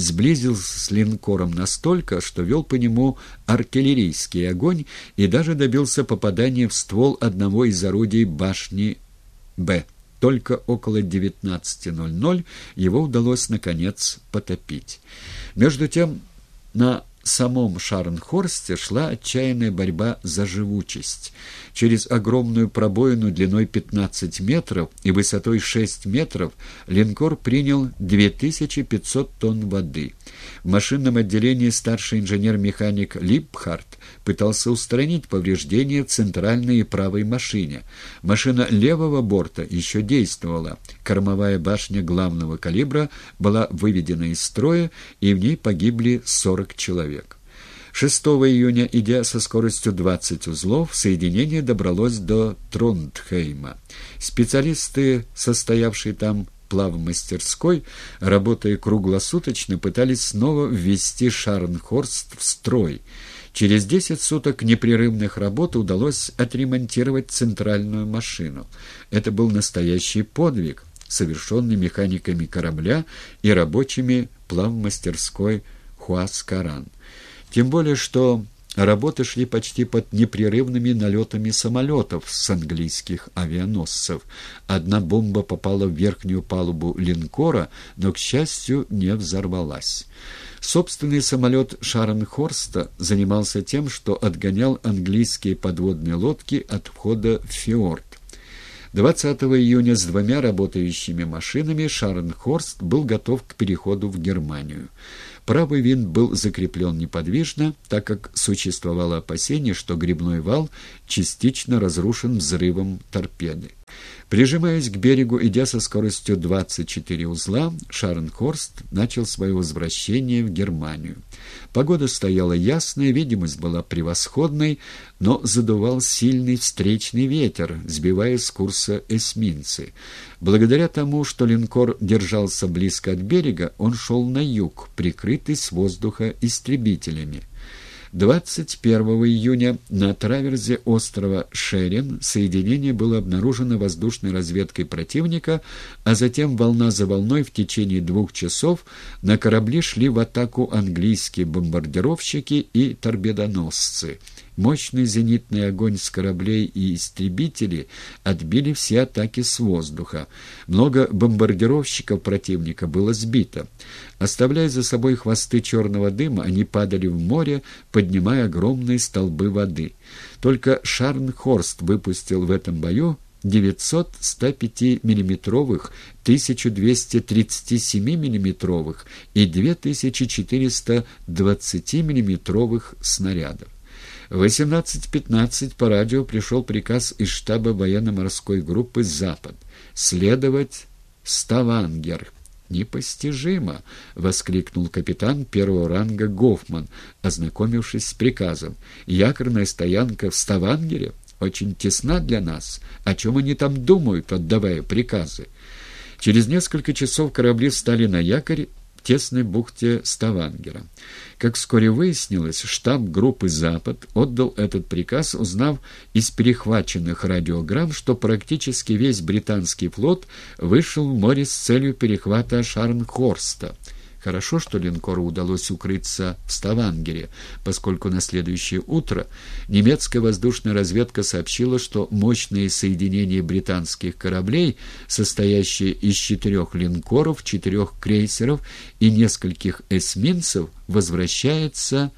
сблизился с линкором настолько, что вел по нему артиллерийский огонь и даже добился попадания в ствол одного из орудий башни «Б». Только около 19.00 его удалось, наконец, потопить. Между тем, на самом Шарнхорсте шла отчаянная борьба за живучесть. Через огромную пробоину длиной 15 метров и высотой 6 метров линкор принял 2500 тонн воды. В машинном отделении старший инженер-механик Липхарт пытался устранить повреждения центральной и правой машине. Машина левого борта еще действовала. Кормовая башня главного калибра была выведена из строя, и в ней погибли 40 человек. 6 июня, идя со скоростью 20 узлов, соединение добралось до Трондхейма. Специалисты, состоявшие там плавмастерской, работая круглосуточно, пытались снова ввести Шарнхорст в строй. Через 10 суток непрерывных работ удалось отремонтировать центральную машину. Это был настоящий подвиг, совершенный механиками корабля и рабочими плавмастерской Хуаскаран. Тем более, что работы шли почти под непрерывными налетами самолетов с английских авианосцев. Одна бомба попала в верхнюю палубу линкора, но, к счастью, не взорвалась. Собственный самолет Шарнхорста занимался тем, что отгонял английские подводные лодки от входа в фьорд. 20 июня с двумя работающими машинами Шарнхорст был готов к переходу в Германию. Правый винт был закреплен неподвижно, так как существовало опасение, что грибной вал частично разрушен взрывом торпеды. Прижимаясь к берегу, идя со скоростью 24 узла, Шарнхорст начал свое возвращение в Германию. Погода стояла ясная, видимость была превосходной, но задувал сильный встречный ветер, сбивая с курса эсминцы. Благодаря тому, что линкор держался близко от берега, он шел на юг, прикрытый с воздуха истребителями. 21 июня на траверзе острова Шерин соединение было обнаружено воздушной разведкой противника, а затем волна за волной в течение двух часов на корабли шли в атаку английские бомбардировщики и торпедоносцы. Мощный зенитный огонь с кораблей и истребителей отбили все атаки с воздуха. Много бомбардировщиков противника было сбито. Оставляя за собой хвосты черного дыма, они падали в море, поднимая огромные столбы воды. Только Шарнхорст выпустил в этом бою 900 105-миллиметровых, 1237-миллиметровых и 2420-миллиметровых снарядов. В 18.15 по радио пришел приказ из штаба военно-морской группы «Запад» следовать Ставангер. «Непостижимо!» — воскликнул капитан первого ранга Гофман, ознакомившись с приказом. «Якорная стоянка в Ставангере очень тесна для нас. О чем они там думают, отдавая приказы?» Через несколько часов корабли встали на якорь в тесной бухте Ставангера. Как вскоре выяснилось, штаб группы «Запад» отдал этот приказ, узнав из перехваченных радиограмм, что практически весь британский флот вышел в море с целью перехвата Шарнхорста – Хорошо, что линкору удалось укрыться в Ставангере, поскольку на следующее утро немецкая воздушная разведка сообщила, что мощные соединения британских кораблей, состоящие из четырех линкоров, четырех крейсеров и нескольких эсминцев, возвращаются